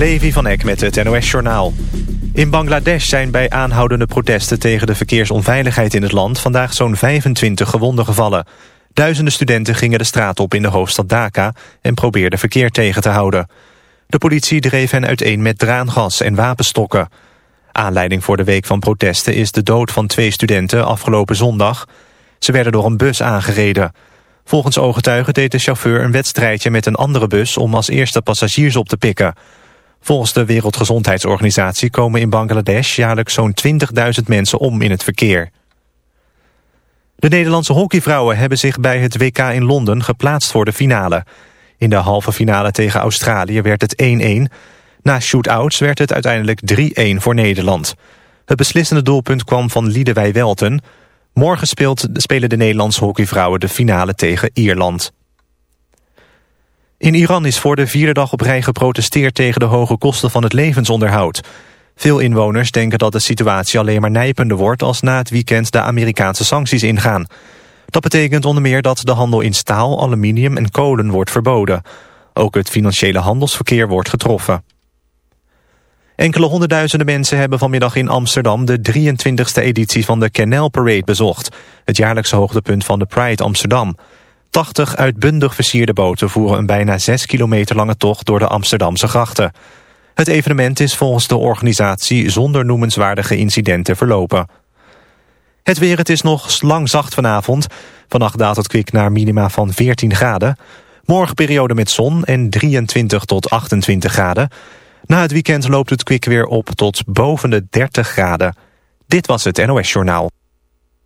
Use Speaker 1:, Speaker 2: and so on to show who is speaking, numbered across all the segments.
Speaker 1: Levi van Eck met het NOS-journaal. In Bangladesh zijn bij aanhoudende protesten tegen de verkeersonveiligheid in het land... vandaag zo'n 25 gewonden gevallen. Duizenden studenten gingen de straat op in de hoofdstad Dhaka... en probeerden verkeer tegen te houden. De politie dreef hen uiteen met draangas en wapenstokken. Aanleiding voor de week van protesten is de dood van twee studenten afgelopen zondag. Ze werden door een bus aangereden. Volgens ooggetuigen deed de chauffeur een wedstrijdje met een andere bus... om als eerste passagiers op te pikken... Volgens de Wereldgezondheidsorganisatie komen in Bangladesh jaarlijks zo'n 20.000 mensen om in het verkeer. De Nederlandse hockeyvrouwen hebben zich bij het WK in Londen geplaatst voor de finale. In de halve finale tegen Australië werd het 1-1. Na shootouts werd het uiteindelijk 3-1 voor Nederland. Het beslissende doelpunt kwam van Liedewij Welten. Morgen speelt, spelen de Nederlandse hockeyvrouwen de finale tegen Ierland. In Iran is voor de vierde dag op rij geprotesteerd tegen de hoge kosten van het levensonderhoud. Veel inwoners denken dat de situatie alleen maar nijpender wordt als na het weekend de Amerikaanse sancties ingaan. Dat betekent onder meer dat de handel in staal, aluminium en kolen wordt verboden. Ook het financiële handelsverkeer wordt getroffen. Enkele honderdduizenden mensen hebben vanmiddag in Amsterdam de 23e editie van de Canal Parade bezocht. Het jaarlijkse hoogtepunt van de Pride Amsterdam. 80 uitbundig versierde boten voeren een bijna 6 kilometer lange tocht door de Amsterdamse grachten. Het evenement is volgens de organisatie zonder noemenswaardige incidenten verlopen. Het weer, het is nog lang zacht vanavond. Vannacht daalt het kwik naar minima van 14 graden. Morgen periode met zon en 23 tot 28 graden. Na het weekend loopt het kwik weer op tot boven de 30 graden. Dit was het NOS Journaal.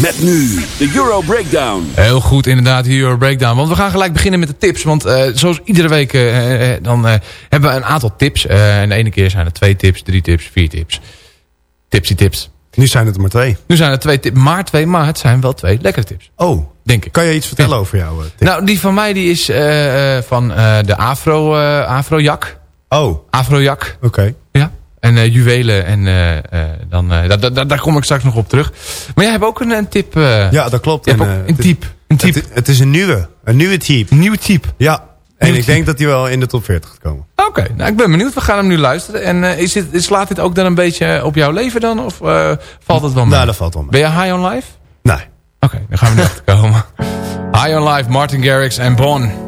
Speaker 2: Met nu de Euro Breakdown.
Speaker 3: Heel goed, inderdaad, de Euro Breakdown. Want we gaan gelijk beginnen met de tips. Want uh, zoals iedere week uh, dan uh, hebben we een aantal tips. en de ene keer zijn er twee tips, drie tips, vier tips. Tipsy tips.
Speaker 4: Nu zijn het er maar twee.
Speaker 3: Nu zijn er twee tips, maar twee, maar het zijn wel twee lekkere tips.
Speaker 4: Oh,
Speaker 3: denk ik.
Speaker 4: Kan je iets vertellen ja. over jou?
Speaker 3: Tip? Nou, die van mij die is uh, van uh, de Afro, uh, Afrojak.
Speaker 4: Oh.
Speaker 3: Afrojak.
Speaker 4: Oké. Okay.
Speaker 3: En juwelen en dan, da, da, daar kom ik straks nog op terug. Maar jij hebt ook een, een tip.
Speaker 4: ja, dat klopt.
Speaker 3: En, een type. Een type.
Speaker 4: Het, het, is een nieuwe. Een nieuwe type.
Speaker 3: Een nieuwe type.
Speaker 4: Ja. En ik denk dat hij wel in de top 40 gaat komen.
Speaker 3: Oké, okay, nou ik ben benieuwd. We gaan hem nu luisteren. En is dit, slaat dit ook dan een beetje op jouw leven dan? Of valt het wel mee?
Speaker 4: Nou, dat valt wel mee.
Speaker 3: Ben je high on life?
Speaker 4: Nee.
Speaker 3: Oké, okay, dan gaan we nu achter komen. High on life, Martin Garrix en Bon.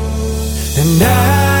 Speaker 5: And I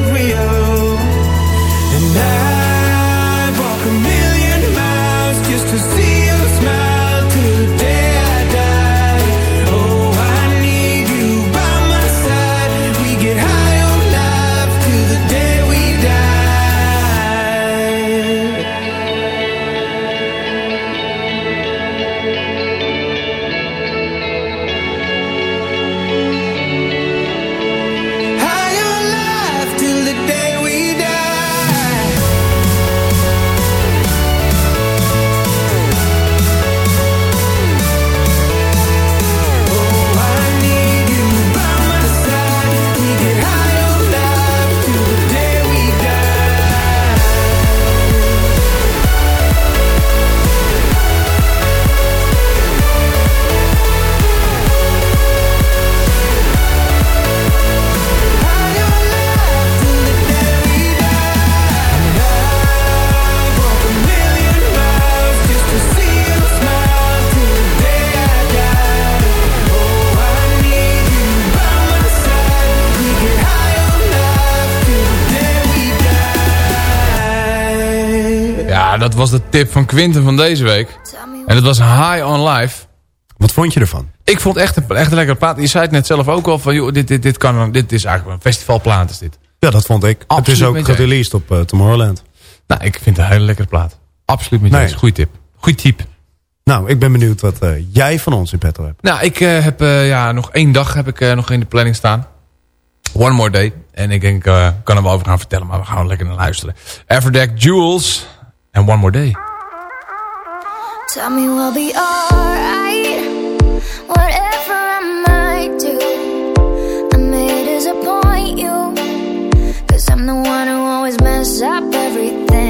Speaker 3: dat was de tip van Quinten van deze week. En dat was High on Life.
Speaker 4: Wat vond je ervan?
Speaker 3: Ik vond echt een, echt een lekkere plaat. Je zei het net zelf ook al van, joh, dit, dit, dit, kan, dit is eigenlijk een festivalplaat is dit.
Speaker 4: Ja, dat vond ik.
Speaker 3: Absoluut
Speaker 4: het is ook
Speaker 3: je
Speaker 4: gereleased op eh, Tomorrowland.
Speaker 3: Nou, ik vind het een hele lekkere plaat. Absoluut met
Speaker 4: Nee.
Speaker 3: deze. Goeie tip. Goeie tip.
Speaker 4: Nou, ik ben benieuwd wat eh, jij van ons in petto hebt.
Speaker 3: Nou, ik eh, heb ja, nog één dag heb ik nog in de planning staan. One more day. En ik denk, ik kan er wel over gaan vertellen, maar we gaan er lekker naar luisteren. Everdeck Jewels en One More Day.
Speaker 6: Tell me we'll be alright. Whatever I might do, I may disappoint you. Cause I'm the one who always mess up everything.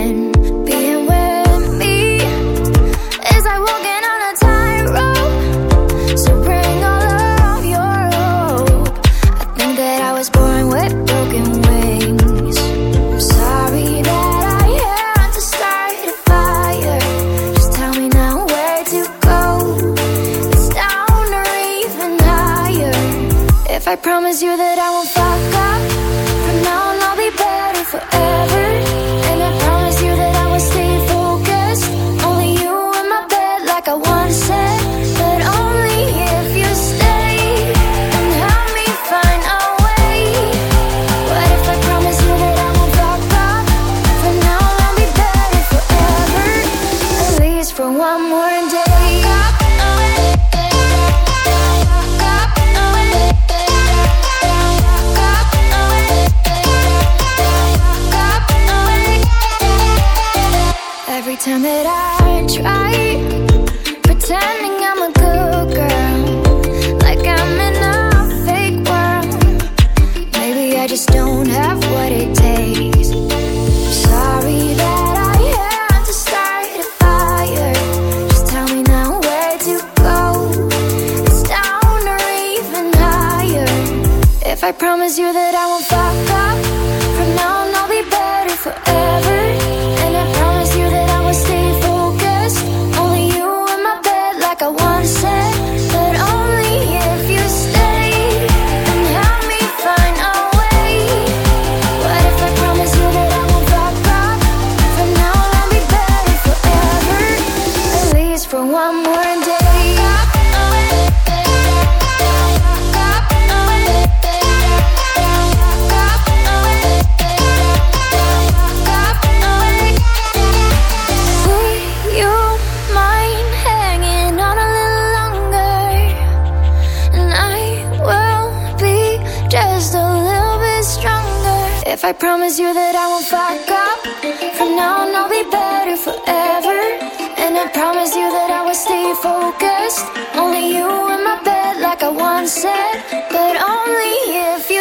Speaker 6: I promise you that I won't fuck up, from now on I'll be better forever. Time that I try pretending I'm a good girl, like I'm in a fake world. Maybe I just don't have what it takes. Sorry that I had to start a fire. Just tell me now where to go. Down or even higher. If I promise you that I won't fuck I promise you that I won't fuck up, from now on I'll be better forever. And I promise you that I will stay focused. Only you in my bed, like I once said. But only if you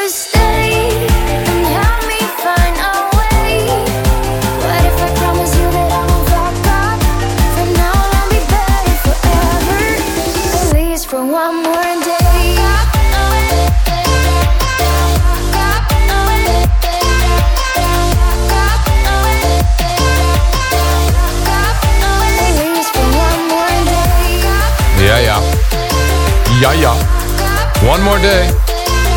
Speaker 3: One More Day.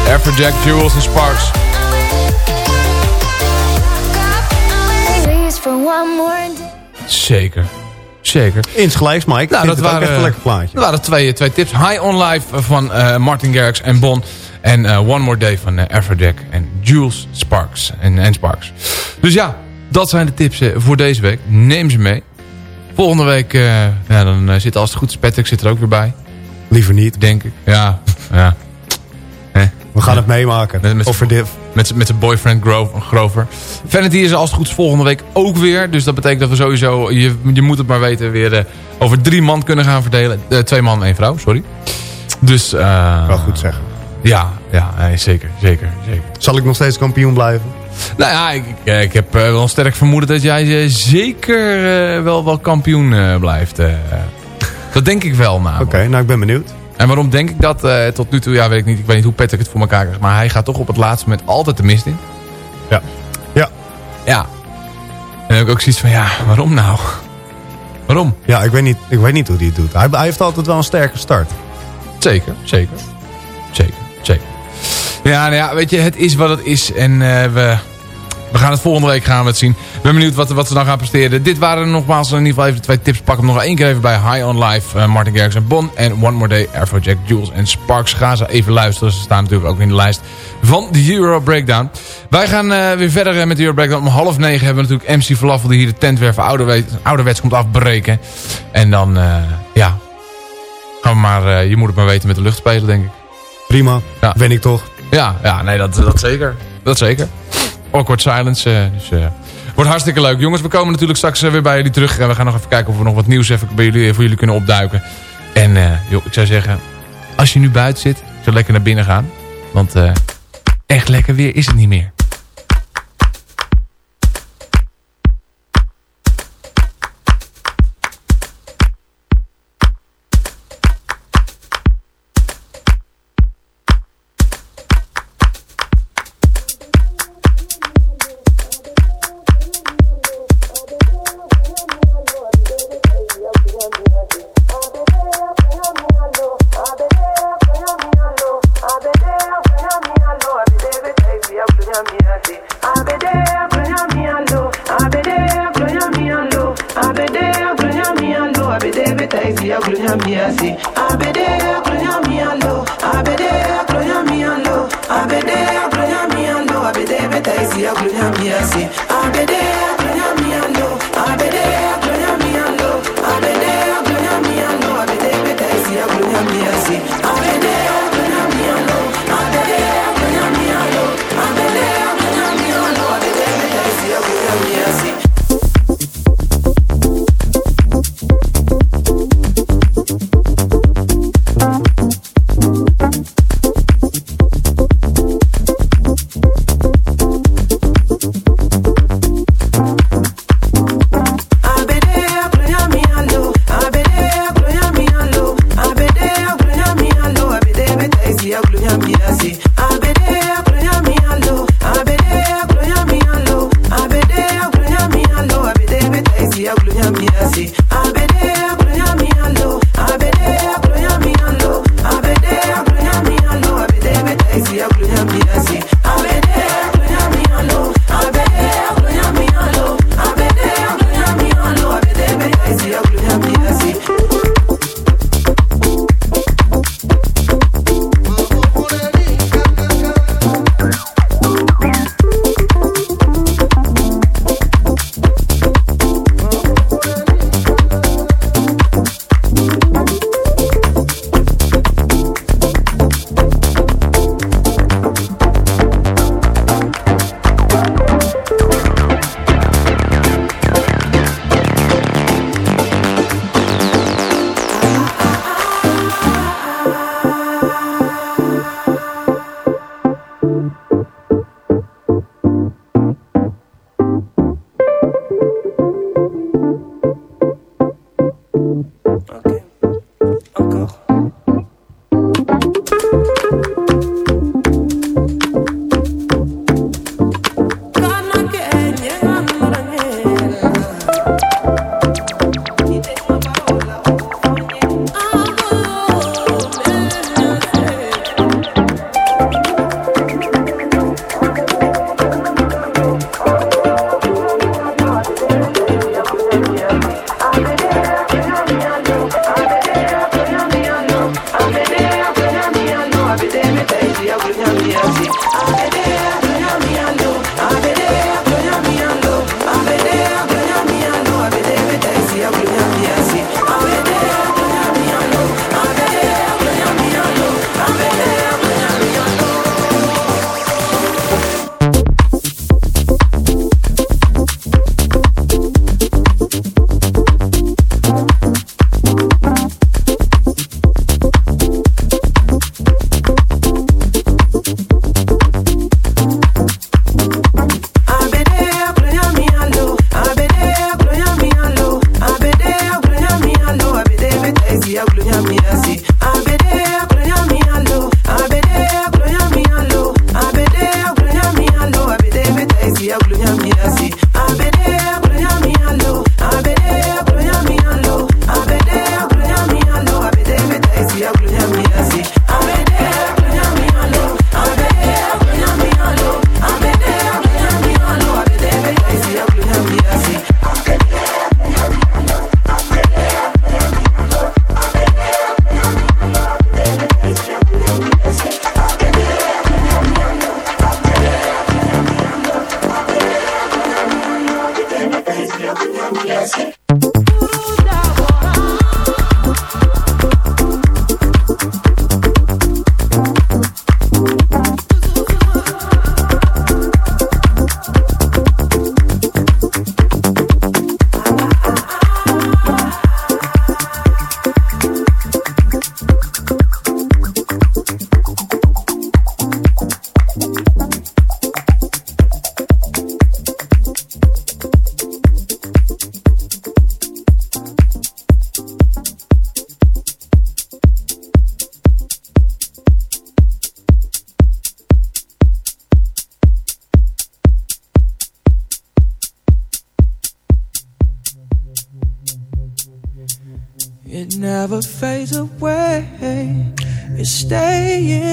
Speaker 3: Everjack, Jewels en Sparks. Zeker. Zeker.
Speaker 4: Insgelijks, Mike.
Speaker 3: Nou, dat waren,
Speaker 4: echt een lekker plaatje.
Speaker 3: Dat waren twee, twee tips. High on Life van eh, Martin Garrix en Bon. En eh, One More Day van uh, Everjack en Jules Sparks. En, en Sparks. Dus ja, dat zijn de tips eh, voor deze week. Neem ze mee. Volgende week eh, ja, dan eh, zit als het goed is Patrick zit er ook weer bij.
Speaker 4: Liever niet.
Speaker 3: Denk ik. Ja, ja.
Speaker 4: We gaan het meemaken.
Speaker 3: Met, met,
Speaker 4: er dit-
Speaker 3: met, met zijn boyfriend Gro- Grover. Vanity is als het goed is volgende week ook weer. Dus dat betekent dat we sowieso, je, je moet het maar weten, weer eh, over drie man kunnen gaan verdelen. Eh, twee man, één vrouw, sorry. Dus, eh
Speaker 4: Wel goed zeggen.
Speaker 3: Ja, ja nee, zeker, zeker, zeker.
Speaker 4: Zal ik nog steeds kampioen blijven?
Speaker 3: Nou ja, ik, ik, heb wel een sterk vermoeden dat jij zeker wel, wel kampioen blijft. Dat denk ik wel namelijk.
Speaker 4: Oké, nou ik ben benieuwd.
Speaker 3: En waarom denk ik dat eh, tot nu toe? Ja, weet ik niet. Ik weet niet hoe Patrick het voor elkaar krijgt. Maar hij gaat toch op het laatste moment altijd de mist in.
Speaker 4: Ja. Ja.
Speaker 3: Ja. En dan heb ik ook zoiets van, ja, waarom nou? Waarom?
Speaker 4: Ja, ik weet niet, ik weet niet hoe hij het doet. Hij, hij heeft altijd wel een sterke start.
Speaker 3: Zeker, zeker. Zeker, zeker. Ja, nou ja, weet je, het is wat het is. En eh, we, we gaan het volgende week gaan we het zien. Ben benieuwd wat, wat ze dan gaan presteren. Dit waren nogmaals in ieder geval even de twee tips. Pak hem nog één keer even bij High on Life. eh, Martin Garrix en Bon. En One More Day, Afrojack, Jules en Sparks. Ga ze even luisteren. Ze staan natuurlijk ook in de lijst van de Euro Breakdown. Wij gaan eh, weer verder eh, met de Euro Breakdown. Om half negen hebben we natuurlijk MC Falafel die hier de tentwerven ouderwets, ouderwets komt afbreken. En dan, ja, gaan we maar, je moet het maar weten met de lucht spelen, denk ik.
Speaker 4: Prima,
Speaker 3: Ja.
Speaker 4: ben ik toch.
Speaker 3: Ja, ja nee, dat, dat zeker. Dat zeker. Awkward silence. eh, dus, eh, wordt hartstikke leuk. Jongens, we komen natuurlijk straks eh, weer bij jullie terug. En we gaan nog even kijken of we nog wat nieuws even bij jullie, voor jullie kunnen opduiken. En joh, ik zou zeggen, als je nu buiten zit, zou lekker naar binnen gaan. Want echt lekker weer is het niet meer.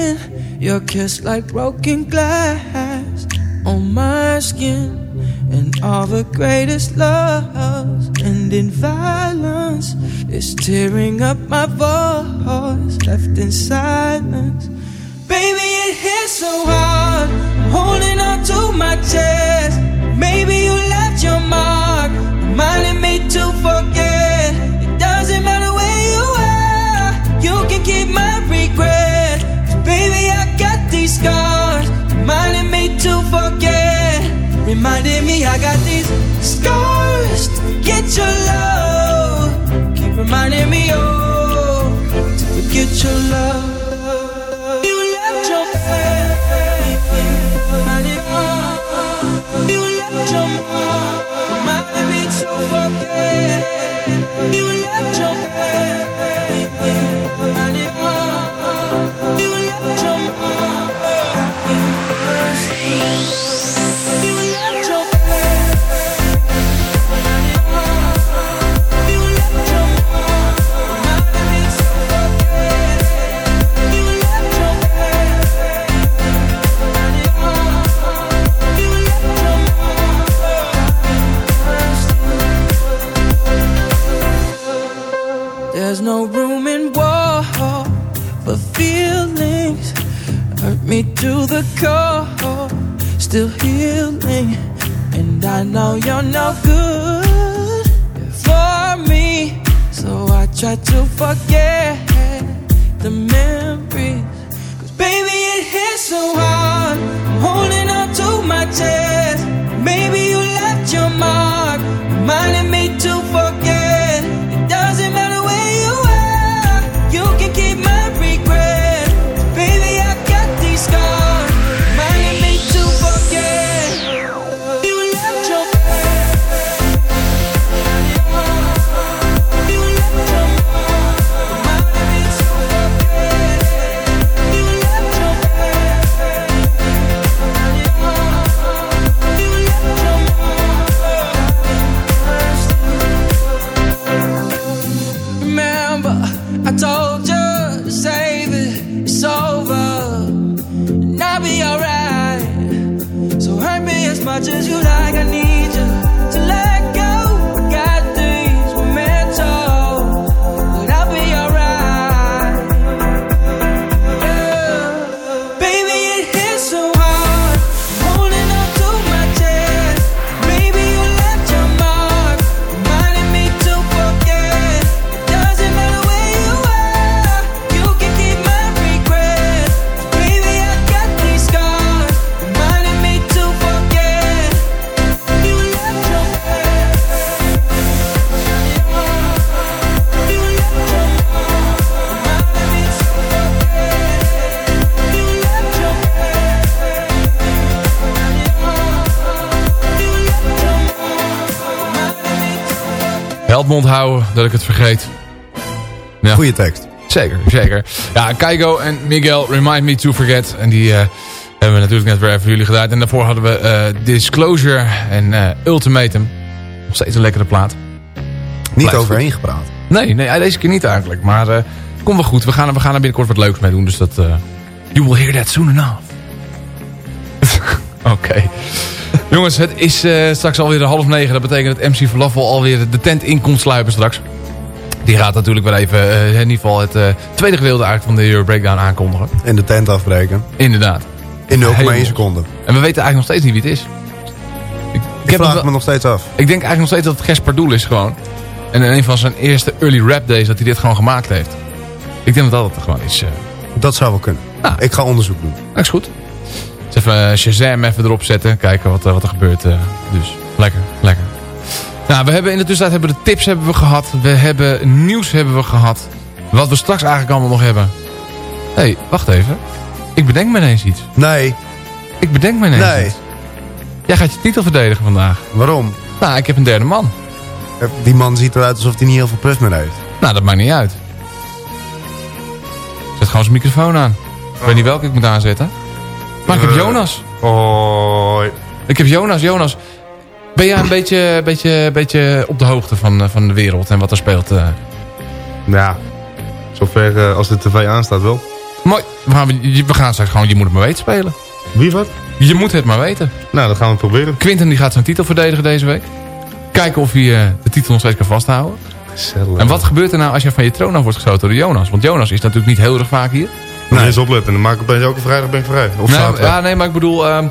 Speaker 7: Staying, your kiss like broken glass on my skin. And all the greatest loves end in violence. It's tearing up my voice, left in silence. Baby, it hits so hard. I'm holding on to my chest. Maybe you left your mark, reminding me to forget. Your love. Keep reminding me, oh, to forget your love. To the core, still healing. And I know you're no good for me. So I try to forget
Speaker 3: Help me onthouden dat ik het vergeet. Ja.
Speaker 4: Goeie tekst.
Speaker 3: Zeker, zeker. Ja, Keigo en Miguel, Remind Me To Forget. En die eh, hebben we natuurlijk net weer even voor jullie gedaan. En daarvoor hadden we eh, Disclosure en eh, Ultimatum. Nog steeds een lekkere plaat.
Speaker 4: Niet
Speaker 3: Blijft
Speaker 4: overheen gepraat.
Speaker 3: Nee, nee, deze keer niet eigenlijk. Maar eh komt wel goed. We gaan, er- we gaan er binnenkort wat leuks mee doen. Dus dat... you will hear that soon enough. Oké. Jongens, het is eh, straks alweer half negen. Dat betekent dat MC Falafel alweer de tent in komt sluipen straks. Die gaat natuurlijk weer even eh, in ieder geval het eh, tweede gedeelte eigenlijk van de Euro Breakdown aankondigen.
Speaker 4: En de tent afbreken.
Speaker 3: Inderdaad.
Speaker 4: In 0,1
Speaker 3: Helemaal.
Speaker 4: seconde.
Speaker 3: En we weten eigenlijk nog steeds niet wie het is. Ik,
Speaker 4: Ik
Speaker 3: heb
Speaker 4: vraag
Speaker 3: het wel-
Speaker 4: me nog steeds af.
Speaker 3: ik denk eigenlijk nog steeds dat het Gesper Doel is gewoon. En in een van zijn eerste early rap days dat hij dit gewoon gemaakt heeft. Ik denk dat dat het gewoon is.
Speaker 4: Dat zou wel kunnen.
Speaker 3: Nou.
Speaker 4: Ik ga onderzoek doen.
Speaker 3: Dat is goed. Dus even eh, Shazam even erop zetten. Kijken wat, eh, wat er gebeurt. eh. dus lekker, lekker. Nou, we hebben in de tussentijd hebben de tips hebben we gehad. We hebben nieuws hebben we gehad. Wat we straks eigenlijk allemaal nog hebben. Hé, hey, wacht even. Ik bedenk me ineens iets.
Speaker 4: Nee.
Speaker 3: Ik bedenk me ineens
Speaker 4: Nee.
Speaker 3: iets. Jij gaat je titel verdedigen vandaag.
Speaker 4: Waarom?
Speaker 3: Nou, ik heb een derde man.
Speaker 4: Die man ziet eruit alsof hij niet heel veel puff meer heeft.
Speaker 3: Nou, dat maakt niet uit. Zet gewoon zijn microfoon aan. Ik weet niet welke ik moet aanzetten. Maar ik heb
Speaker 4: Eh.
Speaker 3: Jonas.
Speaker 4: Hoi.
Speaker 3: Ik heb Jonas. Jonas, ben jij een beetje, beetje, beetje op de hoogte van, eh, van de wereld en wat er speelt? eh?
Speaker 8: Ja, zover als de tv aanstaat wel.
Speaker 3: Mooi. We gaan, we gaan straks gewoon Je moet het maar weten spelen.
Speaker 8: Wie wat?
Speaker 3: Je moet het maar weten.
Speaker 8: Nou, dat gaan we proberen.
Speaker 3: Quinten die gaat zijn titel verdedigen deze week. Kijken of hij de titel nog steeds kan vasthouden. En wat gebeurt er nou als je van je troon af wordt geschoten door Jonas? Want Jonas is natuurlijk niet heel erg vaak hier.
Speaker 8: Nee. Eens opletten, dan maak ik opeens elke vrijdag ben ik vrij. Of zaterdag.
Speaker 3: ja, nee, maar ik bedoel, ehm,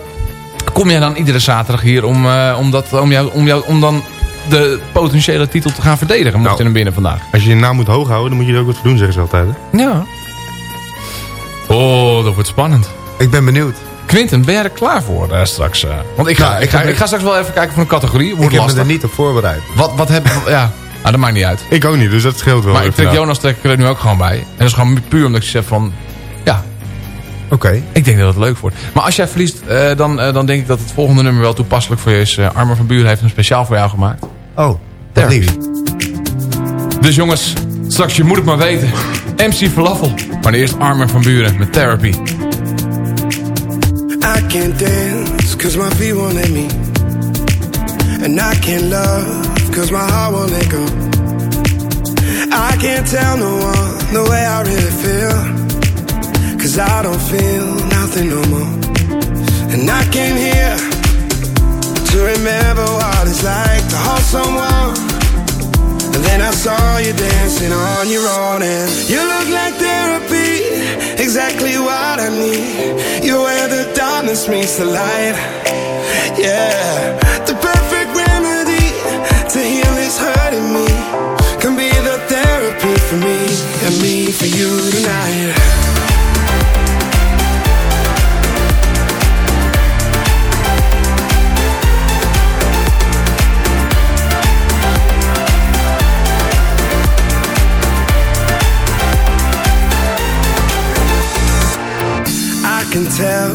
Speaker 3: kom jij dan iedere zaterdag hier om, eh, om, dat, om, jou, om, jou, om dan de potentiële titel te gaan verdedigen? Mocht
Speaker 8: Nou.
Speaker 3: je hem winnen vandaag.
Speaker 8: Als je je naam moet hoog houden, dan moet je er ook wat voor doen, zeggen ze altijd. Hè?
Speaker 3: Ja. Oh, dat wordt spannend.
Speaker 4: Ik ben benieuwd.
Speaker 3: Quinten, ben jij er klaar voor eh, straks? eh? Want ik ga,
Speaker 4: Nou,
Speaker 3: ik,
Speaker 4: ik
Speaker 3: ga, ik ga straks wel even kijken voor een categorie. Wordt
Speaker 4: ik heb
Speaker 3: lastig.
Speaker 4: me er niet op voorbereid.
Speaker 3: Wat, wat heb Ja, nou, dat maakt niet uit.
Speaker 8: Ik ook niet, dus dat scheelt wel.
Speaker 3: Maar ik trek
Speaker 8: nou.
Speaker 3: Jonas trek ik er nu ook gewoon bij. En dat is gewoon puur omdat ik zeg van... Ja,
Speaker 4: Oké.
Speaker 3: ik denk dat het leuk wordt. Maar als jij verliest, eh, dan, eh, dan denk ik dat het volgende nummer wel toepasselijk voor je is. Eh, Armer van Buren heeft hem speciaal voor jou gemaakt.
Speaker 4: Oh,
Speaker 3: Therapy.
Speaker 4: lief.
Speaker 3: Dus jongens, straks je moet het maar weten. MC Falafel. Maar eerst Armer van Buren met Therapy.
Speaker 9: I can't dance cause my feet won't let me. And I can't love cause my heart won't let go. I can't tell no one the way I really feel. Cause I don't feel nothing no more. And I came here to remember what it's like to hold someone. And then I saw you dancing on your own and you look like therapy, exactly what I need. You're where the darkness meets the light. Yeah, this hurting me can be the therapy for me and me for you tonight. I can tell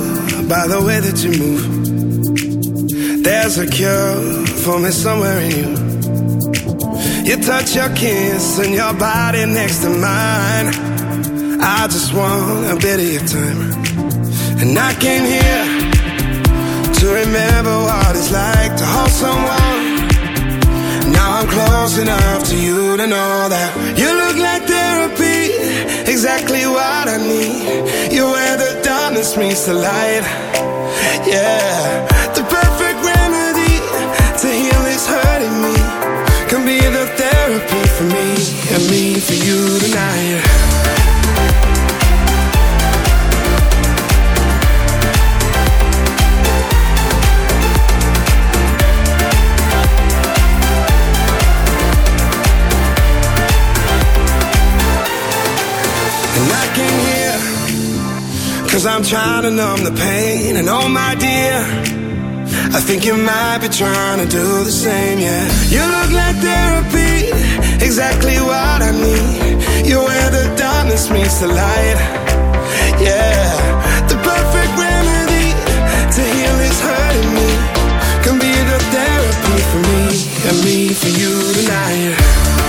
Speaker 9: by the way that you move. There's a cure for me somewhere in you. You touch your kiss and your body next to mine. I just want a bit of your time. And I came here to remember what it's like to hold someone. Now I'm close enough to you to know that you look like therapy, exactly what I need. You're where the darkness meets the light. Yeah, for you tonight. Cause I'm trying to numb the pain And oh my dear I think you might be trying to do the same, yeah. You look like therapy Exactly what I need. You're where the darkness meets the light Yeah. The perfect remedy To heal this hurting me. Can be the therapy for me And me for you tonight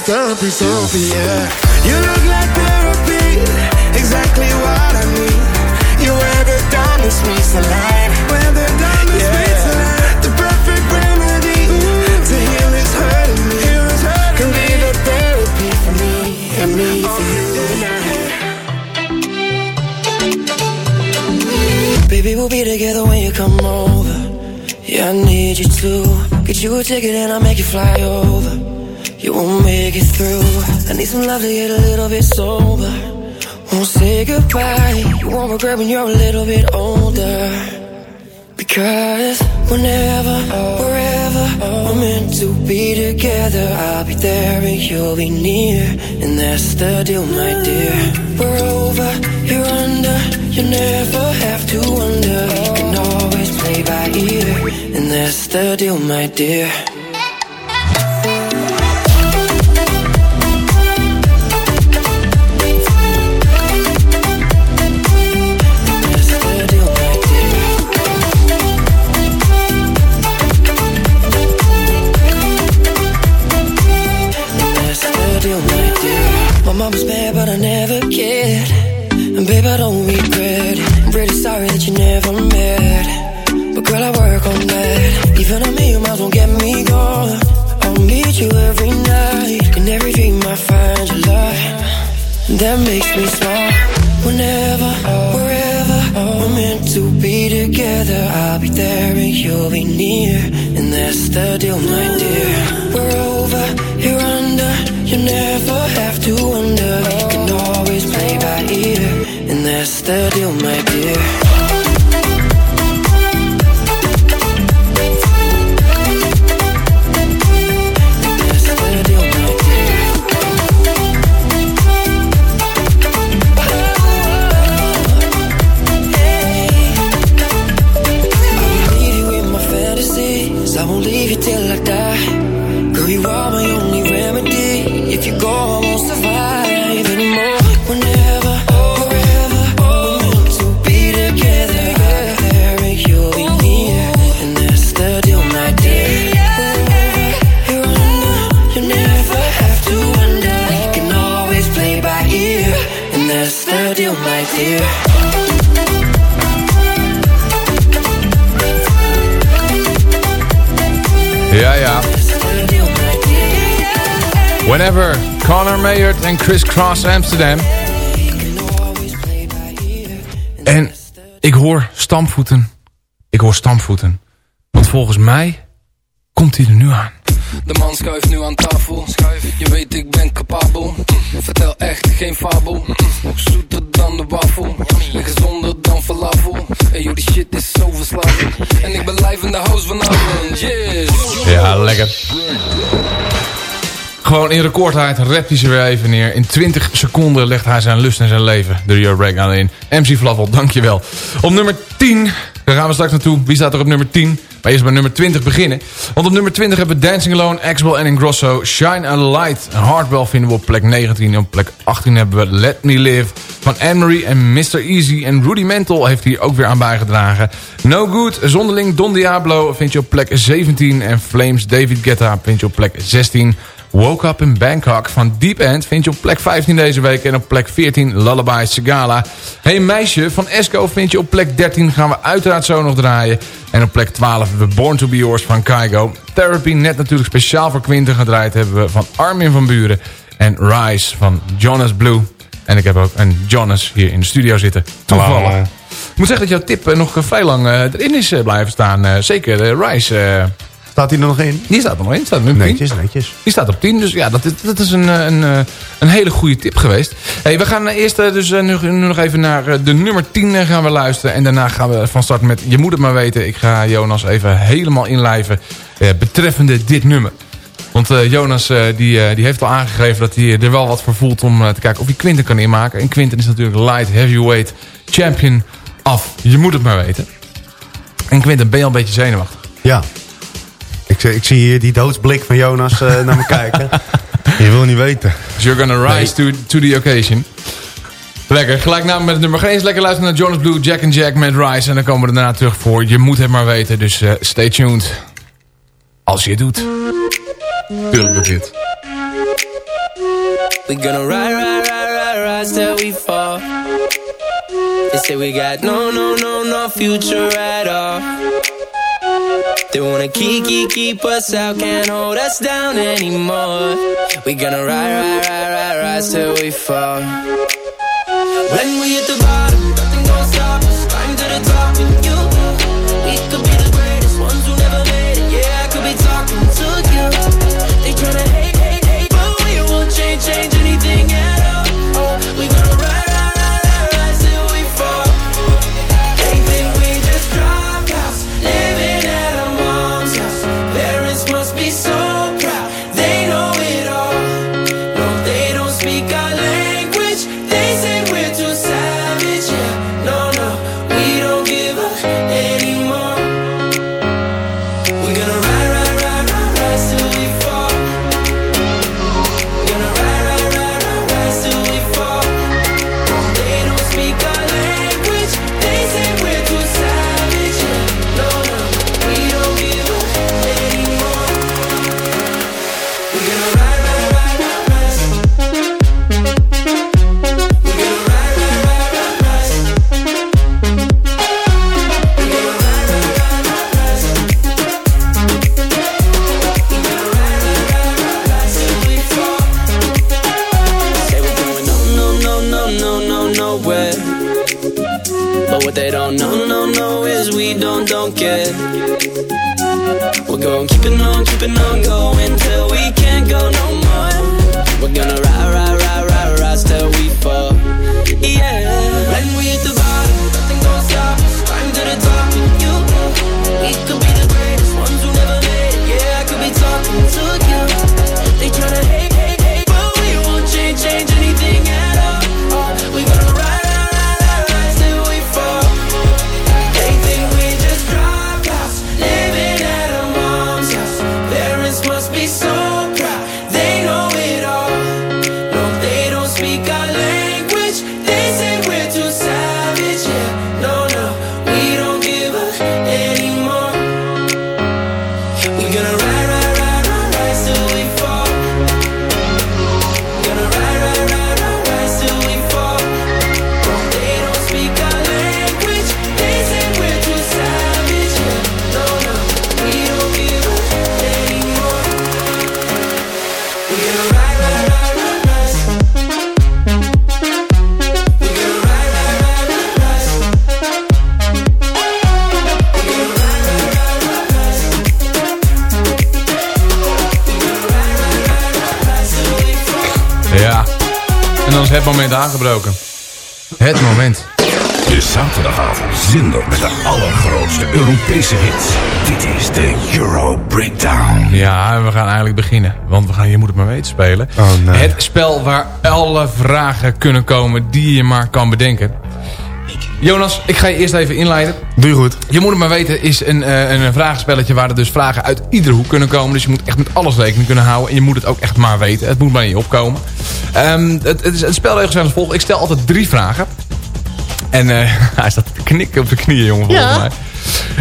Speaker 9: Therapy, therapy, yeah. You look like therapy, exactly what I need. You're where the darkness meets the light. Where the darkness meets the light. The perfect remedy to heal this hurting me. Can be the therapy for me and me for you.
Speaker 10: Baby, we'll be together when you come over. Yeah, I need you to get you a ticket and I'll make you fly over. Won't make it through. I need some love to get a little bit sober. Won't say goodbye. You won't regret when you're a little bit older. Because whenever, wherever we're meant to be together, I'll be there and you'll be near. And that's the deal, my dear. We're over, you're under. You never have to wonder. You can always play by ear. And that's the deal, my dear. That makes me smile. Whenever, wherever, we're meant to be together. I'll be there and you'll be near. And that's the deal, my dear. We're over, you're under. You never have to wonder. We can always play by ear. And that's the deal, my dear. Whenever,
Speaker 3: Connor Mayert en Chris Cross Amsterdam. En ik hoor stampvoeten. Ik hoor stampvoeten. Want volgens mij komt hij er nu aan.
Speaker 11: De man schuift nu aan tafel. Je weet ik ben capabel. Vertel echt geen fabel. Zoeter dan de wafel. En gezonder dan falafel. En joh, die shit is zo verslavend. En ik ben live in de house vanavond. Yes.
Speaker 3: Ja, lekker. Gewoon in recordtijd rapt hij ze weer even neer. In 20 seconden legt hij zijn lust en zijn leven de Euro Breakdown in. MC Flavel, dankjewel. Op nummer 10, daar gaan we straks naartoe. Wie staat er op nummer 10? Maar eerst bij nummer 20 beginnen. Want op nummer 20 hebben we Dancing Alone, Axwell en Ingrosso. Shine a Light. Hardwell vinden we op plek 19. En op plek 18 hebben we Let Me Live van Anne-Marie en Mr. Easy. En Rudimental heeft hier ook weer aan bijgedragen. No Good, Zonderling, Don Diablo vind je op plek 17. En Flames, David Guetta vind je op plek 16. Woke Up in Bangkok van Deep End vind je op plek 15 deze week. En op plek 14 Lullaby Segala. Hey Meisje van Esco vind je op plek 13. Gaan we uiteraard zo nog draaien. En op plek 12 hebben we Born to be Yours van Kygo. Therapy net natuurlijk speciaal voor Quinten gedraaid hebben we van Armin van Buren. En Rise van Jonas Blue. En ik heb ook een Jonas hier in de studio zitten. Toevallig. Ik moet zeggen dat jouw tip eh, nog eh, vrij lang eh, erin is blijven staan. Zeker de Rise.
Speaker 4: Staat hij er nog in?
Speaker 3: die staat er nog in. Staat er nu op 10.
Speaker 4: Netjes, netjes.
Speaker 3: Die staat op 10. Dus ja, dat, is- dat is een, eh, een, eh, een hele goede tip geweest. Hey, we gaan eh, eerst dus nu, nu nog even naar de nummer 10 eh, gaan we luisteren. En daarna gaan we van start met Je moet het maar weten. Ik ga Jonas even helemaal inlijven eh, betreffende dit nummer. Want Jonas die, die heeft al aangegeven dat hij er wel wat voor voelt om te kijken of hij Quinten kan inmaken. En Quinten is natuurlijk light heavyweight champion af. Je moet het maar weten. En Quinten, ben je al een beetje zenuwachtig?
Speaker 4: Ja. Ik, zie- ik zie hier die doodsblik van Jonas eh, naar me kijken.
Speaker 8: Je wil niet weten.
Speaker 3: Dus you're gonna rise to, to the occasion. Lekker. Gelijk na met nummer 1 lekker luisteren naar Jonas Blue, Jack and Jack met Rise. En dan komen we daarna terug voor Je moet het maar weten. Dus eh, stay tuned. Als je het doet. Tuurlijk doet dit.
Speaker 7: We gonna ride, ride, ride, ride, ride till we fall. They say we got no, no, no, no future at all. They wanna keep, keep, keep us out, can't hold us down anymore. We gonna ride, ride, ride, ride, ride till we fall. When we hit the bottom,
Speaker 3: spelen. Het spel waar alle vragen kunnen komen die je maar kan bedenken. Jonas, ik ga je eerst even inleiden.
Speaker 4: Doe je goed.
Speaker 3: Je moet het maar weten is een, eh, een vragenspelletje waar er dus vragen uit iedere hoek kunnen komen. Dus je moet echt met alles rekening kunnen houden. En je moet het ook echt maar weten. Het moet maar in je opkomen. Ehm, het, het, is, het spelregels zijn als volgt. Ik stel altijd drie vragen. En eh, hij staat te knikken op de knieën, jongen, volgens
Speaker 12: Ja.
Speaker 3: mij.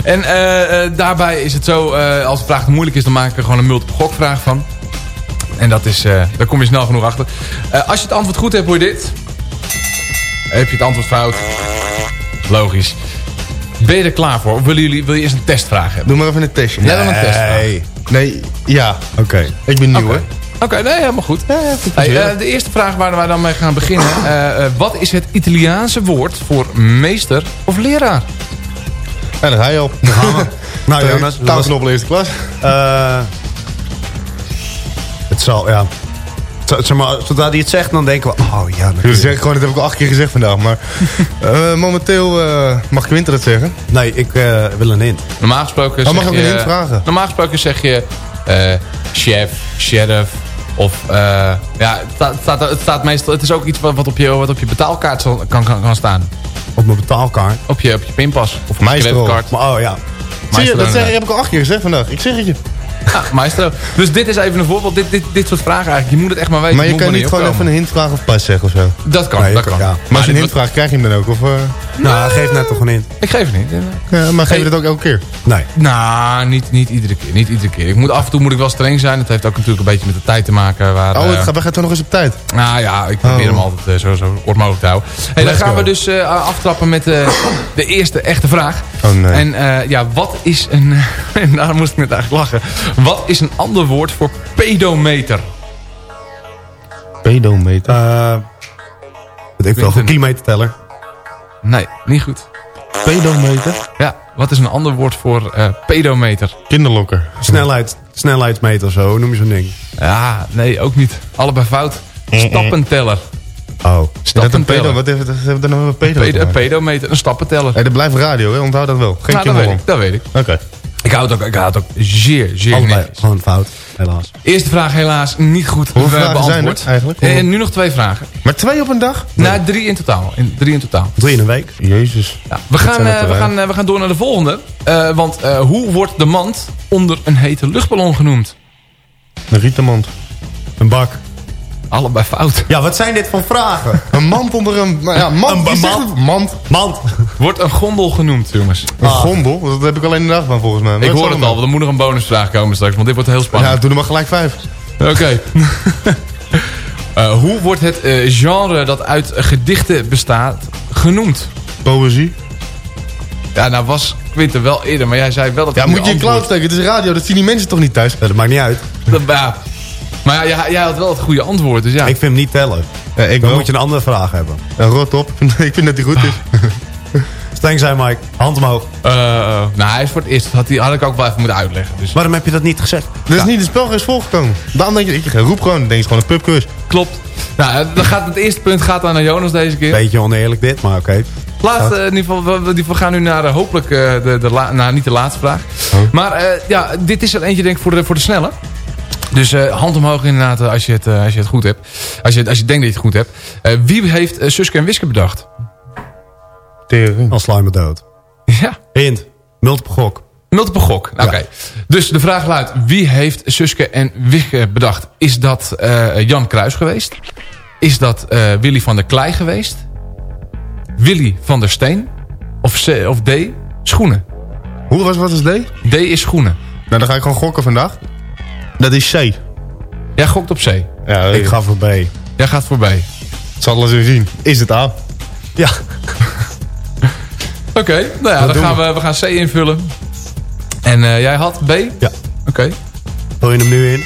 Speaker 3: En eh, eh, daarbij is het zo, eh, als de vraag te moeilijk is, dan maak ik er gewoon een multiple gokvraag van. En dat is, eh, daar kom je snel genoeg achter. Eh, als je het antwoord goed hebt, hoor je dit. Heb je het antwoord fout? Logisch. Ben je er klaar voor? Of willen jullie, wil je eerst een testvraag hebben?
Speaker 8: Doe maar even een testje.
Speaker 3: Jij wil een testvraag?
Speaker 8: Nee. Nee, ja.
Speaker 4: Oké.
Speaker 8: Ik ben nieuw,
Speaker 3: Oké.
Speaker 8: hè.
Speaker 3: Oké, nee, helemaal goed. Hey, eh, de eerste vraag waar wij dan mee gaan beginnen. Eh, eh, wat is het Italiaanse woord voor meester of leraar?
Speaker 8: En daar ga je op.
Speaker 4: Nou Jonas, dat was-
Speaker 8: Taalknoppel eerste klas.
Speaker 4: Eh, het zal, ja. Zeg maar, zodra hij het zegt, dan denken we... Oh ja,
Speaker 8: Dat, zeg ik gewoon, dat heb ik al acht keer gezegd vandaag. Maar eh, momenteel eh, mag Quinter het zeggen.
Speaker 4: Nee, ik eh, wil een hint.
Speaker 3: Normaal gesproken
Speaker 8: Oh, mag
Speaker 3: zeg
Speaker 8: ik een hint vragen?
Speaker 3: Normaal gesproken zeg je eh, chef, sheriff of... eh, ja, het staat, het, staat, het staat meestal... Het is ook iets wat wat op je, wat op je betaalkaart zal, kan, kan, kan staan.
Speaker 4: Op mijn betaalkaart.
Speaker 3: Op je, op je pinpas. Of op je
Speaker 8: Maestro.
Speaker 3: creditcard.
Speaker 4: Maar, oh ja.
Speaker 8: Zie je, dat zeg, heb ik al acht keer gezegd vandaag. Ik zeg het je.
Speaker 3: Ja, maestro. Dus dit is even een voorbeeld. Dit, dit, dit soort vragen eigenlijk. Je moet het echt maar weten.
Speaker 8: Maar je kan niet gewoon even een hint vragen of pas zeggen of zo.
Speaker 3: Dat kan,
Speaker 4: Nee,
Speaker 3: dat kan.
Speaker 4: kan- ja.
Speaker 8: Maar als je een hint vraagt, krijg je hem dan ook? Of, eh,
Speaker 4: Nou, geef net toch een hint.
Speaker 3: Ik geef het niet.
Speaker 8: ja, maar geef je dat ook elke keer?
Speaker 4: Nee.
Speaker 3: Nou, niet, niet iedere keer. Niet iedere keer. Ik moet, af en toe moet ik wel streng zijn. Dat heeft ook natuurlijk een beetje met de tijd te maken. Waar,
Speaker 8: Oh,
Speaker 3: eh,
Speaker 8: het gaat, we gaan toch nog eens op tijd.
Speaker 3: Nou ja, ik probeer
Speaker 8: Oh.
Speaker 3: hem altijd eh, zo, zo kort mogelijk te houden. Hey, dan gaan we dus eh, aftrappen met de eerste echte vraag.
Speaker 8: Oh nee.
Speaker 3: En eh, ja, wat is een... en daar moest ik net eigenlijk lachen. Wat is een ander woord voor pedometer?
Speaker 8: Pedometer.
Speaker 4: Weet ik wel, een kilometerteller.
Speaker 3: Nee, niet goed.
Speaker 8: Pedometer?
Speaker 3: Ja, wat is een ander woord voor eh, pedometer?
Speaker 8: Kinderlokker.
Speaker 4: Snelheid, snelheidsmeter zo, noem je zo'n ding?
Speaker 3: Ja, nee, ook niet. Allebei fout. Stappenteller.
Speaker 4: Oh.
Speaker 8: Is dat een
Speaker 3: Stappenteller.
Speaker 8: pedo? Wat heeft het, heeft dat nou met pedo
Speaker 3: een
Speaker 8: maken?
Speaker 3: pedometer, een stappenteller.
Speaker 8: Hey, dat blijft radio, hè? Onthoud dat wel. Geen
Speaker 3: Nou, dat weet ik, dat weet ik.
Speaker 8: Oké.
Speaker 3: Ik hou het ook, ik hou het ook zeer, zeer
Speaker 4: Allebei
Speaker 3: netjes.
Speaker 4: gewoon fout, helaas.
Speaker 3: Eerste vraag helaas niet goed
Speaker 8: Hoeveel vragen zijn er
Speaker 3: beantwoord.
Speaker 8: eigenlijk?
Speaker 3: En nu nog twee vragen.
Speaker 8: Maar twee op een dag?
Speaker 3: Nou, drie in totaal. In, drie in totaal.
Speaker 4: Drie in een week.
Speaker 8: Jezus.
Speaker 3: Ja, we, gaan, eh, we, gaan, eh, we gaan door naar de volgende. Eh, want eh, hoe wordt de mand onder een hete luchtballon genoemd?
Speaker 8: Een rietenmand.
Speaker 4: Een bak.
Speaker 3: Allebei fout.
Speaker 4: Ja, wat zijn dit voor vragen?
Speaker 8: Een mand onder een... maar Ja, mand.
Speaker 4: Een mand.
Speaker 8: Mand.
Speaker 4: Mand.
Speaker 3: Wordt een gondel genoemd, jongens.
Speaker 8: Een gondel. Dat heb ik alleen in de dag van volgens mij. Maar
Speaker 3: Ik hoor het al, want er moet nog een bonusvraag komen straks. Want dit wordt heel
Speaker 8: Ja,
Speaker 3: spannend.
Speaker 8: doe er maar gelijk vijf.
Speaker 3: Oké. Eh, hoe wordt het eh, genre dat uit gedichten bestaat genoemd?
Speaker 8: Poëzie.
Speaker 3: Ja, nou was Quinten wel eerder, maar jij zei wel dat
Speaker 8: Ja, moet je in cloud steken. Het is radio. Dat zien die mensen toch niet thuis?
Speaker 4: Ja, dat maakt niet uit.
Speaker 3: Dat- ja. Maar ja, jij, jij had wel het goede antwoord, dus ja.
Speaker 4: Ik vind hem niet tellen.
Speaker 8: Ja, ik
Speaker 4: Dan
Speaker 8: wel.
Speaker 4: moet je een andere vraag hebben.
Speaker 8: Ja, rot op. ik vind dat hij goed is.
Speaker 4: Steng zei Mike, hand omhoog.
Speaker 3: Eh, eh, nou, hij is voor het eerst. Dat had, hij, had ik ook wel even moeten uitleggen. Dus.
Speaker 4: Waarom heb je dat niet gezegd?
Speaker 8: Dat is niet de spelgeest volgekomen. Daarom denk je, ik roep gewoon, dan denk je gewoon een pubquiz.
Speaker 3: Klopt. Nou, eh, dan gaat het eerste punt gaat dan naar Jonas deze keer.
Speaker 4: Beetje oneerlijk dit, maar oké.
Speaker 3: Laatste, in ieder geval, we, we- gaan nu naar hopelijk eh, de, de la, nou, niet de laatste vraag. Maar eh, ja, dit is er eentje denk ik voor de, voor de snelle. Dus eh, hand omhoog inderdaad eh, als je, het, eh, als je het goed hebt. Als je, als je denkt dat je het goed hebt. Eh, wie heeft Suske en Wiske bedacht?
Speaker 8: Tering.
Speaker 4: Dan sla je me dood.
Speaker 3: Ja.
Speaker 4: Hint, multiple gok.
Speaker 3: Multiple gok. Oké. Dus de vraag luidt, wie heeft Suske en Wiske bedacht? Is dat eh, Jan Kruis geweest? Is dat eh, Willy van der Klei geweest? Willy van der Steen? Of, C, of D? Schoenen.
Speaker 8: Hoe was wat is D?
Speaker 3: D is schoenen.
Speaker 8: Nou, dan ga ik gewoon gokken vandaag. Dat is C.
Speaker 3: Jij gokt op C.
Speaker 8: Ja,
Speaker 4: Ik ga voor B.
Speaker 3: Jij gaat voorbij.
Speaker 8: zal alles even zien. Is het A?
Speaker 4: Ja.
Speaker 3: Oké, nou ja, dan gaan we, we gaan C invullen. En eh, jij had B?
Speaker 4: Ja.
Speaker 3: Oké.
Speaker 4: Vul je hem nu in?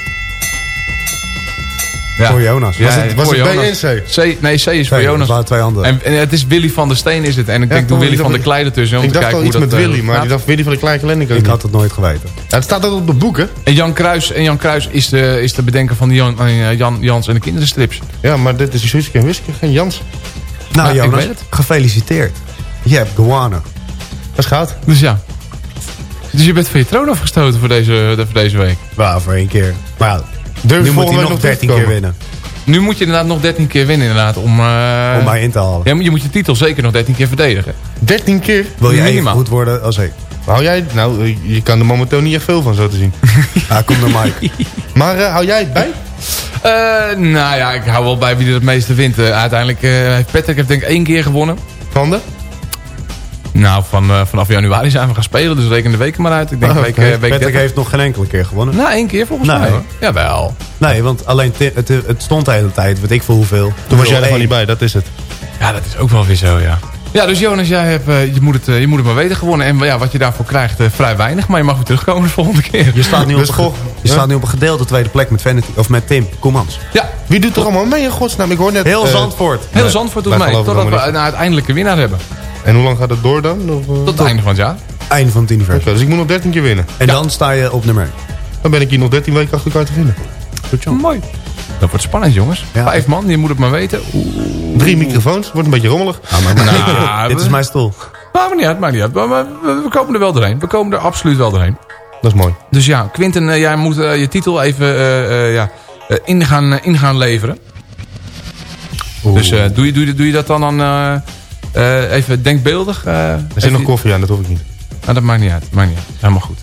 Speaker 3: Ja.
Speaker 4: Voor Jonas.
Speaker 8: Was het- was
Speaker 3: voor
Speaker 8: het B en C?
Speaker 3: C? Nee, C is voor Jonas.
Speaker 4: dat twee.
Speaker 3: En, en het is Willy van der Steen is het. En ik denk doe Willy
Speaker 8: ik
Speaker 3: van der Klei ertussen. Om
Speaker 8: Ik
Speaker 3: te
Speaker 8: dacht
Speaker 3: kijken
Speaker 8: al iets met
Speaker 3: eh,
Speaker 8: Willy, maar
Speaker 3: gaat.
Speaker 8: die dacht Willy van de Kleine Kalender.
Speaker 4: Ik had het nooit geweten.
Speaker 8: Het staat ook op de boeken.
Speaker 3: En Jan Kruis, en Jan Kruis is, de, is de bedenker van Jan, eh, Jan, Jans en de kinderstrips.
Speaker 8: Ja, maar dit is Suske en Wiske, geen Jans.
Speaker 4: Nou,
Speaker 3: ik
Speaker 4: Jonas, gefeliciteerd. Je hebt gewonnen.
Speaker 8: Dat is goud.
Speaker 3: Dus ja. Dus je bent van je troon afgestoten voor deze, voor deze week.
Speaker 4: Wauw, voor één keer. Maar
Speaker 8: Durf
Speaker 4: nu
Speaker 8: je
Speaker 4: moet hij
Speaker 8: week
Speaker 4: nog
Speaker 8: terug
Speaker 4: 13
Speaker 8: te
Speaker 4: keer winnen.
Speaker 3: Nu moet je inderdaad nog 13 keer winnen inderdaad. Om, eh,
Speaker 4: Om mij in te halen.
Speaker 3: ja, je moet je titel zeker nog 13 keer verdedigen.
Speaker 8: 13 keer?
Speaker 4: Wil je even
Speaker 3: minimaal.
Speaker 4: goed worden als ik?
Speaker 8: Hou jij... Nou, eh, je kan er momenteel niet echt veel van, zo te zien.
Speaker 4: Ah, kom naar Mike.
Speaker 8: Maar eh, hou jij het bij?
Speaker 3: Eh, nou ja, ik hou wel bij wie er het meeste wint. Eh, uiteindelijk eh, heeft Patrick heeft denk ik één keer gewonnen.
Speaker 8: Van de?
Speaker 3: Nou, van, eh, vanaf januari zijn we gaan spelen, dus reken de weken maar uit. Ik denk
Speaker 4: Oh,
Speaker 3: week, eh, week
Speaker 4: Patrick
Speaker 3: 30.
Speaker 4: heeft nog geen enkele keer gewonnen.
Speaker 3: Nou, één keer volgens
Speaker 4: Nee.
Speaker 3: mij hoor. Jawel.
Speaker 4: Nee, want alleen het, het stond de hele tijd, weet ik veel hoeveel.
Speaker 8: Toen was jij er gewoon niet bij, dat is het.
Speaker 3: Ja, dat is ook wel weer zo, ja. Ja, dus Jonas, jij hebt, eh, je, moet het, je moet het maar weten gewonnen. En ja, wat je daarvoor krijgt, eh, vrij weinig. Maar je mag weer terugkomen de volgende keer.
Speaker 4: Je staat nu op,
Speaker 8: Dus
Speaker 4: een, je staat nu op een gedeelde tweede plek met, Vanity, of met Tim Koemans.
Speaker 3: Ja,
Speaker 8: Wie doet er allemaal mee in godsnaam? Ik hoor net...
Speaker 4: Heel Zandvoort.
Speaker 3: heel Zandvoort doet mee. Totdat we een uiteindelijke winnaar hebben.
Speaker 8: En hoe lang gaat het door dan? Of, eh,
Speaker 3: Tot het einde van het jaar.
Speaker 4: Einde van het universum.
Speaker 8: dus ik moet nog 13 keer winnen.
Speaker 4: En dan sta je op nummer 1.
Speaker 8: Dan ben ik hier nog 13 weken achter elkaar te vinden.
Speaker 4: Goed zo.
Speaker 3: Mooi. Dat wordt spannend, jongens.
Speaker 4: Ja.
Speaker 3: Vijf man, je moet het maar weten. Oeh.
Speaker 8: Drie microfoons, wordt een beetje rommelig.
Speaker 3: Nou,
Speaker 4: Dit is mijn stoel.
Speaker 3: Maakt niet uit, maakt niet uit. Maar, maar we, we komen er wel doorheen. We komen er absoluut wel doorheen.
Speaker 8: Dat is mooi.
Speaker 3: Dus ja, Quinten, eh, jij moet eh, je titel even eh, eh, ja, eh, in, gaan, in gaan leveren. Dus eh, doe, je, doe, je, doe je dat dan, dan eh, even denkbeeldig? eh,
Speaker 8: Er zit
Speaker 3: even-
Speaker 8: nog koffie aan, dat hoef ik niet.
Speaker 3: Nou, dat maakt niet uit. Maakt niet uit. Helemaal goed.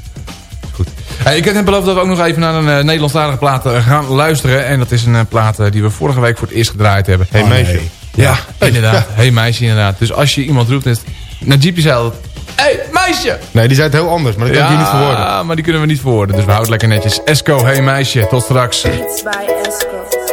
Speaker 3: goed. Hey, ik heb net beloofd dat we ook nog even naar een uh, Nederlandstalige plaat gaan luisteren. En dat is een uh, plaat uh, die we vorige week voor het eerst gedraaid hebben.
Speaker 8: Hey meisje.
Speaker 3: Nee. Ja, ja, inderdaad. Ja. Hey meisje, inderdaad. Dus als je iemand roept, is het... Najib zei altijd... Hey meisje!
Speaker 8: Nee, die zei het heel anders, maar dat kan
Speaker 3: ja,
Speaker 8: ik hier niet verwoorden.
Speaker 3: Ja, maar die kunnen we niet verwoorden. Dus we houden het lekker netjes. Esco, hey meisje. Tot straks.
Speaker 12: Beats by Esco.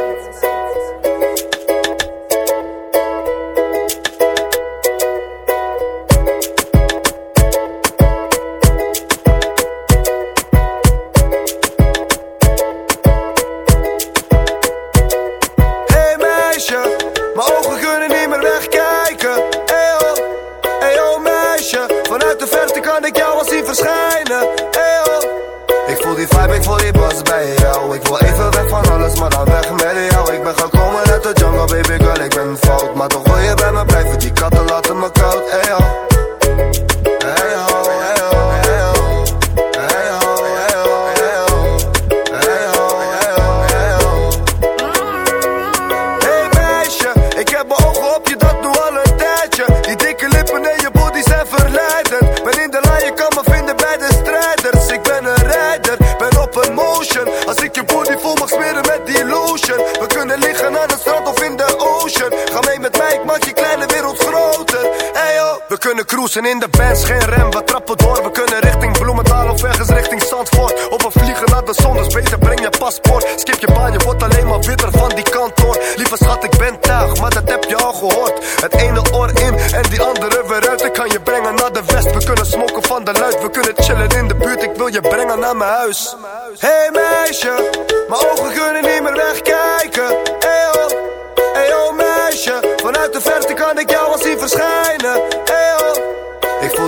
Speaker 13: Cruisen in de bands, geen rem, we trappen door. We kunnen richting Bloemendaal of ergens richting Zandvoort. Op een vliegen naar de zon, dus beter breng je paspoort. Skip je baan, je wordt alleen maar witter van die kantoor. Lieve schat, ik ben tuig, maar dat heb je al gehoord. Het ene oor in en die andere weer uit. Ik kan je brengen naar de west, we kunnen smoken van de luid. We kunnen chillen in de buurt, ik wil je brengen naar mijn huis. Hey meisje, mijn ogen kunnen niet meer wegkijken.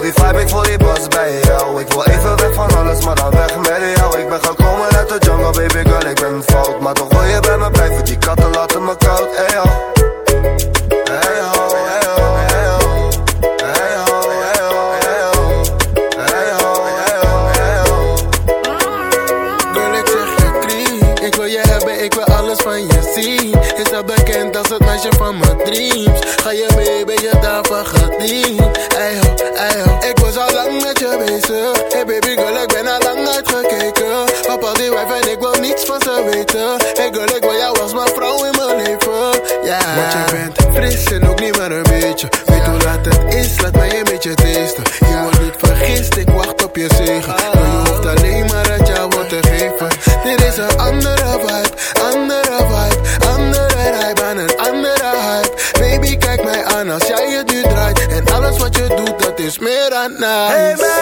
Speaker 12: If I beg for the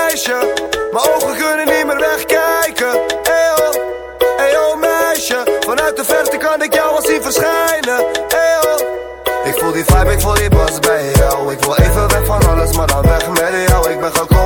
Speaker 12: meisje, mijn
Speaker 13: ogen kunnen niet meer wegkijken. Eyo, oh. eyo oh, meisje, vanuit de verte kan ik jou al zien verschijnen. Eyo, oh. ik voel die vibe, ik voel die bas bij jou. Ik wil even weg van alles, maar dan weg met jou. Ik ben gekomen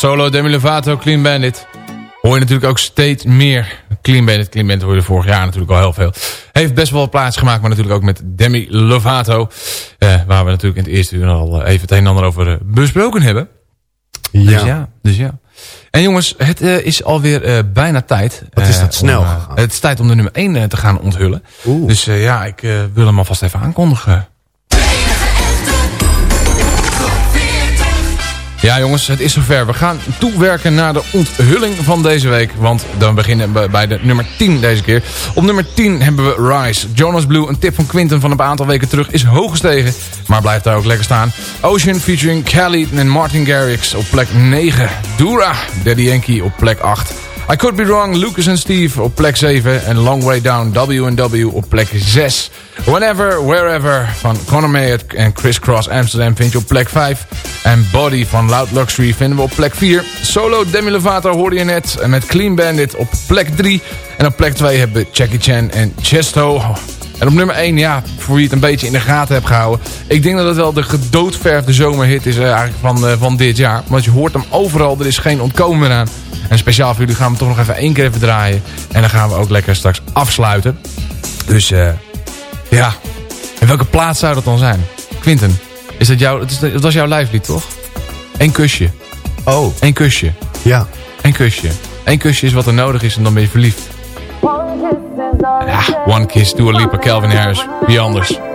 Speaker 3: solo Demi Lovato, Clean Bandit. Hoor je natuurlijk ook steeds meer. Clean Bandit, Clean Bandit hoor je vorig jaar natuurlijk al heel veel. Heeft best wel plaats gemaakt, maar natuurlijk ook met Demi Lovato. Eh, waar we natuurlijk in het eerste uur al eh, even het een en ander over eh, besproken hebben.
Speaker 4: Ja.
Speaker 3: Dus ja, dus ja. En jongens, het eh, is alweer eh, bijna tijd.
Speaker 4: Wat is dat snel
Speaker 3: om, het is tijd om de nummer 1 te gaan onthullen. Dus ja, ik wil hem alvast even aankondigen. Ja jongens, het is zover. We gaan toewerken naar de onthulling van deze week. Want dan beginnen we bij de nummer 10 deze keer. Op nummer 10 hebben we Rise. Jonas Blue, een tip van Quinten van een aantal weken terug, is hoog gestegen. Maar blijft daar ook lekker staan. Ocean featuring Kelly en Martin Garrix op plek 9. Dura, Daddy Yankee op plek 8. I Could Be Wrong, Lucas en Steve op plek 7. En Long Way Down, W&W op plek 6. Whenever, Wherever van Conor Mayett en Chris Cross Amsterdam vind je op plek 5. En Body van Loud Luxury vinden we op plek 4. Solo Demi Lovato hoorde je net met Clean Bandit op plek 3. En op plek 2 hebben we Jackie Chan en Chesto. En op nummer 1, ja, voor wie het een beetje in de gaten hebt gehouden. Ik denk dat het wel de gedoodverfde zomerhit is eh, eigenlijk van, eh, van dit jaar. Want je hoort hem overal, er is geen ontkomen aan. En speciaal voor jullie gaan we toch nog even één keer even draaien. En dan gaan we ook lekker straks afsluiten. Dus eh ja, en welke plaats zou dat dan zijn? Quinten, is dat, jouw, dat was jouw lijflied toch? Eén kusje.
Speaker 4: Oh.
Speaker 3: Eén kusje.
Speaker 4: Ja.
Speaker 3: Eén kusje. Eén kusje is wat er nodig is en dan ben je verliefd. One Kiss, Dua Lipa, Calvin Harris. Wie anders?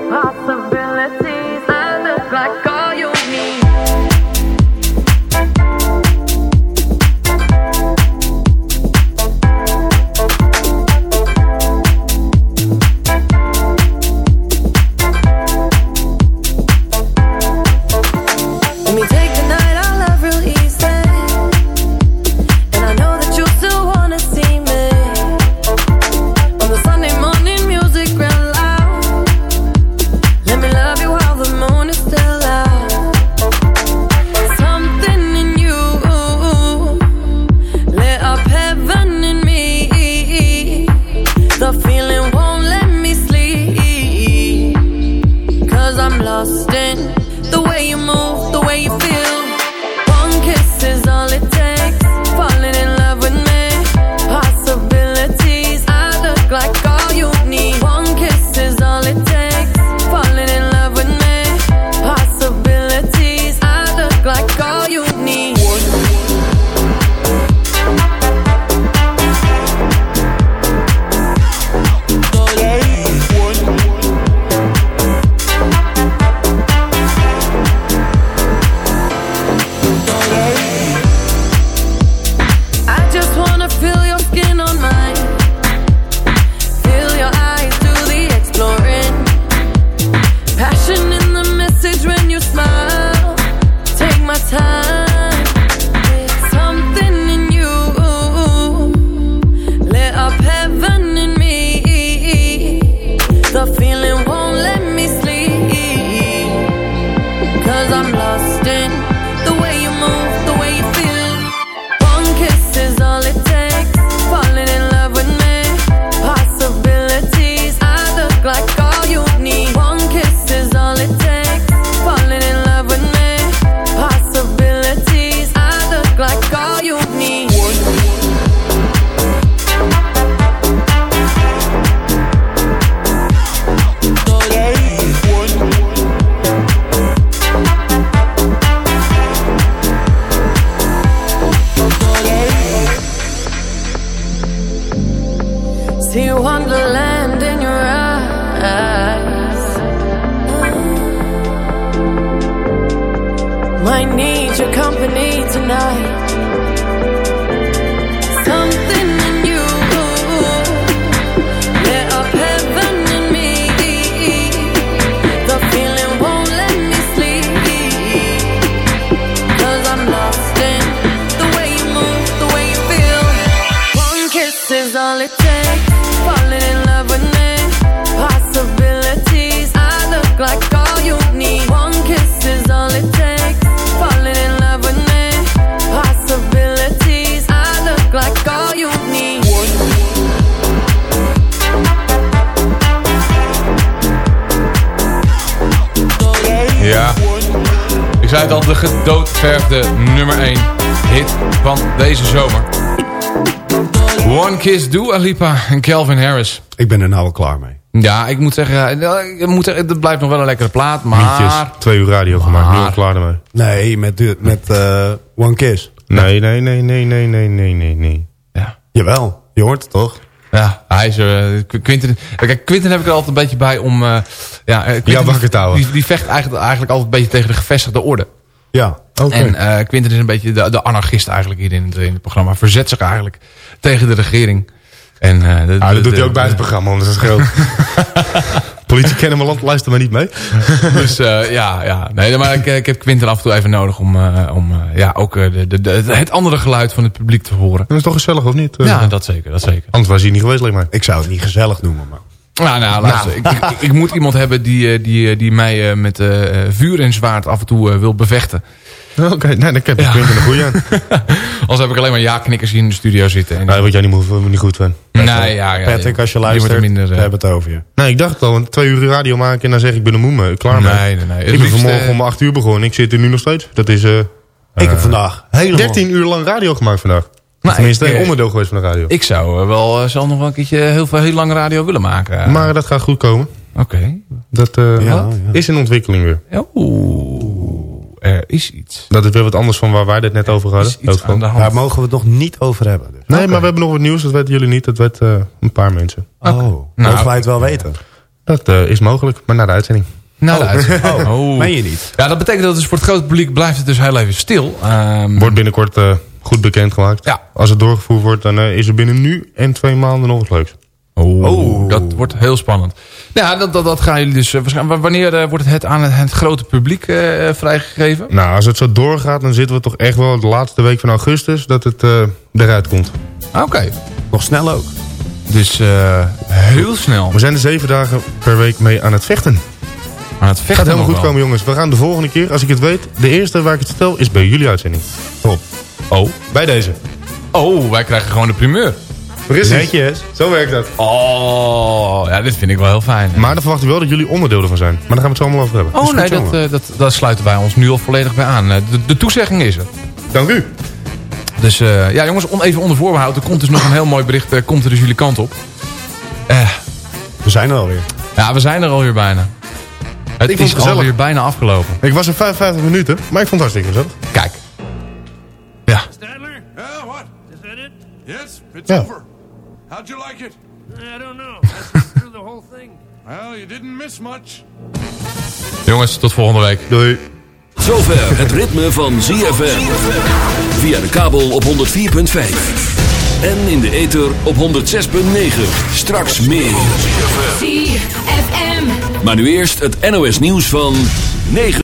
Speaker 3: Gedoodverfde nummer 1 hit van deze zomer. One Kiss Dua Lipa en Calvin Harris.
Speaker 4: Ik ben er nou wel klaar mee.
Speaker 3: Ja, ik moet zeggen, eh, ik moet zeggen, het blijft nog wel een lekkere plaat, maar...
Speaker 8: Mietjes, twee uur radio gemaakt, nu al klaar ermee.
Speaker 4: Nee, met, de- met eh, One Kiss.
Speaker 8: Nee, nee, nee, nee, nee, nee, nee, nee, nee.
Speaker 4: Jawel, je hoort het toch?
Speaker 3: Ja, hij is er. eh, Quinten, kijk, Quinten heb ik er altijd een beetje bij om... eh, ja, eh, Quinten,
Speaker 8: Ja, wakker te houden.
Speaker 3: Die, die vecht eigenlijk, eigenlijk altijd een beetje tegen de gevestigde orde.
Speaker 4: Ja,
Speaker 8: oké.
Speaker 3: En eh Quinten is een beetje de, de anarchist eigenlijk hier in het, in het programma. Verzet zich eigenlijk tegen de regering. En, eh, de-
Speaker 8: Ah,
Speaker 3: de-
Speaker 8: dat doet
Speaker 3: de-
Speaker 8: hij ook bij het programma, want dat is groot. Politie kennen mijn land, luister maar niet mee.
Speaker 3: Dus eh, ja, ja. Nee, maar ik, ik heb Quinten af en toe even nodig om, eh, om eh, ja, ook eh, de, de, de- het andere geluid van het publiek te horen.
Speaker 8: Dat is toch gezellig, of niet?
Speaker 3: Ja, dat zeker, dat zeker.
Speaker 8: Anders was hij niet geweest, alleen maar.
Speaker 4: Ik zou het niet gezellig noemen, maar...
Speaker 3: Nou, nou, luister. Ik, ik, ik moet iemand hebben die, eh, die, eh, die mij eh, met vuur en zwaard af en toe wil bevechten.
Speaker 8: Oké, nee, dan heb je Quinten een goeie aan.
Speaker 3: Anders heb ik alleen maar ja-knikkers hier in de studio zitten. En,
Speaker 8: Nee, wat jij niet, moet, niet goed vindt.
Speaker 3: nee, ja, ja,
Speaker 4: Patrick, als je luistert,
Speaker 3: er minder,
Speaker 4: we hebben het over je.
Speaker 8: Nee, ik dacht al, twee uur radio maken en dan zeg ik, ik ben een moe. Klaar mee.
Speaker 3: Nee, nee, nee. Het
Speaker 8: Ik ben vanmorgen om acht uur begonnen. Ik zit er nu nog steeds. Dat is...
Speaker 4: Ik heb vandaag helemaal...
Speaker 8: 13 uur lang radio gemaakt vandaag.
Speaker 3: Nou,
Speaker 8: Tenminste,
Speaker 3: ik,
Speaker 8: een
Speaker 3: eh,
Speaker 8: onderdeel geweest van de radio.
Speaker 3: Ik zou eh, wel eh, zelf nog wel een keertje heel, veel, heel lang radio willen maken.
Speaker 8: Maar dat gaat goed komen.
Speaker 3: Oké.
Speaker 8: Dat eh,
Speaker 4: Ja, ja.
Speaker 8: is in ontwikkeling weer.
Speaker 3: Oeh, er is iets.
Speaker 8: Dat is weer wat anders van waar wij het net over
Speaker 3: Er
Speaker 8: hadden.
Speaker 3: is iets aan de hand.
Speaker 4: Daar mogen we het nog niet over hebben. Dus.
Speaker 8: Nee, maar we hebben nog wat nieuws. Dat weten jullie niet. Dat weet eh, een paar mensen.
Speaker 4: Oh,
Speaker 3: Nou,
Speaker 4: mogen wij het wel weten?
Speaker 8: Dat eh, is mogelijk, maar na de uitzending.
Speaker 3: Nou, de uitzending.
Speaker 4: Oh, meen je niet?
Speaker 3: Ja, dat betekent dat dus voor het grote publiek blijft het dus heel even stil. Ehm,
Speaker 8: Wordt binnenkort eh, goed bekendgemaakt.
Speaker 3: Ja.
Speaker 8: Als het doorgevoerd wordt, dan eh, is er binnen nu en twee maanden nog wat leuks.
Speaker 3: Oh, dat wordt heel spannend. Ja, dat, dat, dat gaan jullie dus... eh, waarschijnlijk, wanneer eh, wordt het aan het, het grote publiek eh, vrijgegeven?
Speaker 8: Nou, als het zo doorgaat, dan zitten we toch echt wel de laatste week van augustus dat het eh, eruit komt.
Speaker 3: Oké.
Speaker 4: Nog snel ook.
Speaker 3: Dus eh, heel snel.
Speaker 8: We zijn er zeven dagen per week mee aan het vechten.
Speaker 3: Aan het vechten
Speaker 8: Gaat helemaal goed
Speaker 3: wel.
Speaker 8: komen, jongens. We gaan de volgende keer, als ik het weet, de eerste waar ik het vertel, is bij jullie uitzending. Top.
Speaker 3: Oh.
Speaker 8: Bij deze.
Speaker 3: Oh, wij krijgen gewoon de primeur.
Speaker 8: Precies.
Speaker 4: Netjes.
Speaker 8: Zo werkt dat.
Speaker 3: Oh, ja, dit vind ik wel heel fijn.
Speaker 8: Maar dan verwacht ik wel dat jullie onderdeel ervan zijn. Maar daar gaan we het zo allemaal over hebben.
Speaker 3: Oh nee, dat, eh, dat, dat sluiten wij ons nu al volledig bij aan. Eh, De, de toezegging is er.
Speaker 8: Dank u.
Speaker 3: Dus eh, ja jongens, on, even onder voorbehoud. Er komt dus nog een heel mooi bericht. eh, komt er dus jullie kant op. Eh,
Speaker 8: We zijn er alweer.
Speaker 3: ja, we zijn er alweer bijna. Het
Speaker 8: Ik
Speaker 3: is alweer bijna afgelopen.
Speaker 8: Ik was er 55 minuten, maar ik vond het hartstikke gezellig.
Speaker 3: Kijk.
Speaker 2: Stadler? Yeah, what? Is that it? Yes, it's
Speaker 8: Yeah.
Speaker 2: over. How'd you like it?
Speaker 14: I don't know. I through the whole thing.
Speaker 2: Well, you didn't miss much.
Speaker 3: Jongens, tot volgende week.
Speaker 8: Doei.
Speaker 15: Zover het ritme van ZFM. Via de kabel op 104.5. En in de ether op 106.9. Straks meer.
Speaker 16: ZFM.
Speaker 15: Maar nu eerst het NOS nieuws van 9.